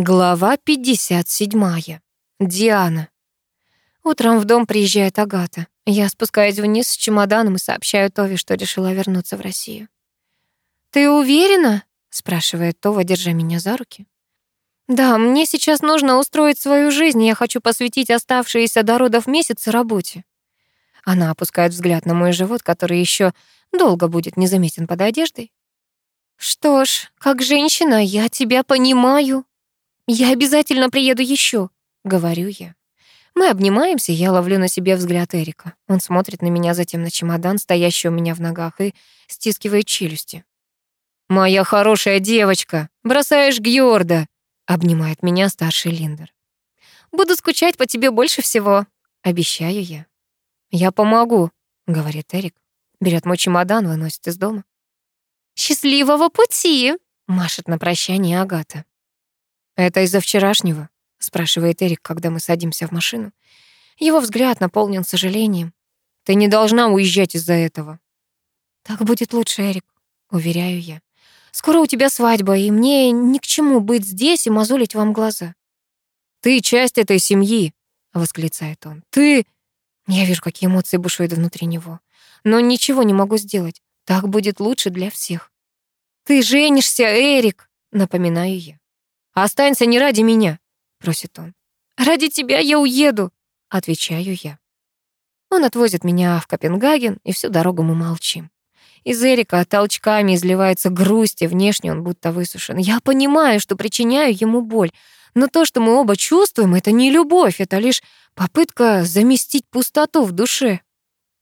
Глава 57. Диана. Утром в дом приезжает Агата. Я спускаюсь вниз с чемоданом и сообщаю Тове, что решила вернуться в Россию. «Ты уверена?» — спрашивает Това, держа меня за руки. «Да, мне сейчас нужно устроить свою жизнь, я хочу посвятить оставшиеся до родов месяцы работе». Она опускает взгляд на мой живот, который еще долго будет незаметен под одеждой. «Что ж, как женщина, я тебя понимаю», «Я обязательно приеду еще», — говорю я. Мы обнимаемся, я ловлю на себе взгляд Эрика. Он смотрит на меня, затем на чемодан, стоящий у меня в ногах, и стискивает челюсти. «Моя хорошая девочка, бросаешь Георда», — обнимает меня старший Линдер. «Буду скучать по тебе больше всего», — обещаю я. «Я помогу», — говорит Эрик. Берет мой чемодан, выносит из дома. «Счастливого пути!» — машет на прощание Агата. «Это из-за вчерашнего?» — спрашивает Эрик, когда мы садимся в машину. Его взгляд наполнен сожалением. «Ты не должна уезжать из-за этого». «Так будет лучше, Эрик», — уверяю я. «Скоро у тебя свадьба, и мне ни к чему быть здесь и мозолить вам глаза». «Ты часть этой семьи», — восклицает он. «Ты...» Я вижу, какие эмоции бушуют внутри него. Но ничего не могу сделать. Так будет лучше для всех. «Ты женишься, Эрик!» — напоминаю я. «Останься не ради меня», — просит он. «Ради тебя я уеду», — отвечаю я. Он отвозит меня в Копенгаген, и всю дорогу мы молчим. Из Эрика толчками изливается грусть, и внешне он будто высушен. Я понимаю, что причиняю ему боль, но то, что мы оба чувствуем, это не любовь, это лишь попытка заместить пустоту в душе.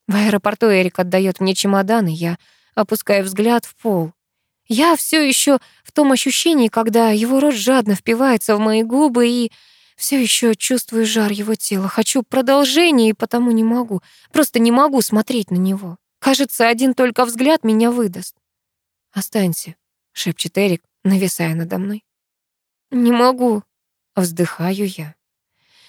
В аэропорту Эрик отдает мне чемодан, и я опускаю взгляд в пол. Я все еще в том ощущении, когда его рот жадно впивается в мои губы и все еще чувствую жар его тела. Хочу продолжения и потому не могу. Просто не могу смотреть на него. Кажется, один только взгляд меня выдаст. «Останься», — шепчет Эрик, нависая надо мной. «Не могу», — вздыхаю я.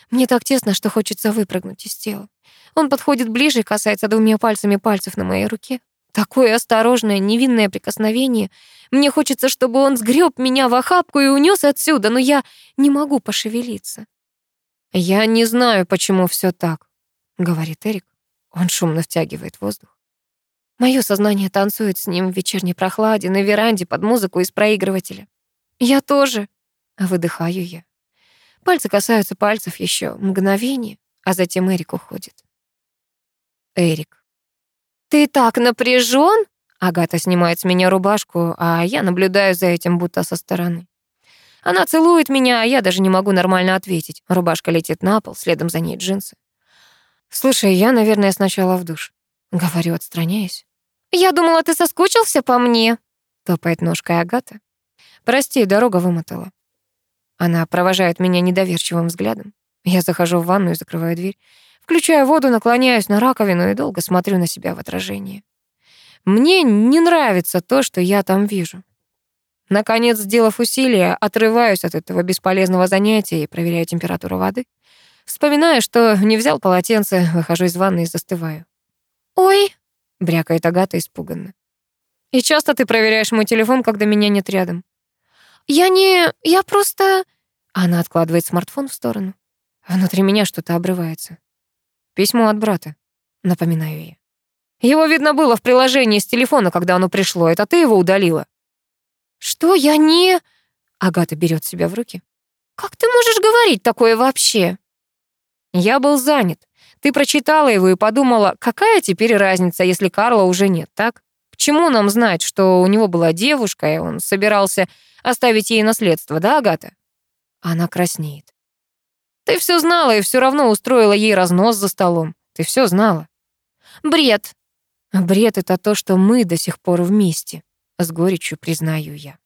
Мне так тесно, что хочется выпрыгнуть из тела. Он подходит ближе и касается двумя пальцами пальцев на моей руке. Такое осторожное, невинное прикосновение. Мне хочется, чтобы он сгреб меня в охапку и унес отсюда, но я не могу пошевелиться. «Я не знаю, почему все так», — говорит Эрик. Он шумно втягивает воздух. Моё сознание танцует с ним в вечерней прохладе, на веранде, под музыку из проигрывателя. «Я тоже», — выдыхаю я. Пальцы касаются пальцев еще мгновение, а затем Эрик уходит. Эрик. «Ты так напряжен? Агата снимает с меня рубашку, а я наблюдаю за этим будто со стороны. Она целует меня, а я даже не могу нормально ответить. Рубашка летит на пол, следом за ней джинсы. «Слушай, я, наверное, сначала в душ», — говорю, отстраняясь. «Я думала, ты соскучился по мне», — топает ножкой Агата. «Прости, дорога вымотала». Она провожает меня недоверчивым взглядом. Я захожу в ванну и закрываю дверь. Включаю воду, наклоняюсь на раковину и долго смотрю на себя в отражении. Мне не нравится то, что я там вижу. Наконец, сделав усилие, отрываюсь от этого бесполезного занятия и проверяю температуру воды. Вспоминаю, что не взял полотенце, выхожу из ванны и застываю. «Ой!» — брякает Агата испуганно. «И часто ты проверяешь мой телефон, когда меня нет рядом?» «Я не... я просто...» Она откладывает смартфон в сторону. Внутри меня что-то обрывается. Письмо от брата, напоминаю я. Его видно было в приложении с телефона, когда оно пришло. Это ты его удалила? Что я не... Агата берет себя в руки. Как ты можешь говорить такое вообще? Я был занят. Ты прочитала его и подумала, какая теперь разница, если Карла уже нет, так? К чему нам знать, что у него была девушка, и он собирался оставить ей наследство, да, Агата? Она краснеет. Ты все знала и все равно устроила ей разнос за столом. Ты все знала. Бред. Бред — это то, что мы до сих пор вместе, с горечью признаю я.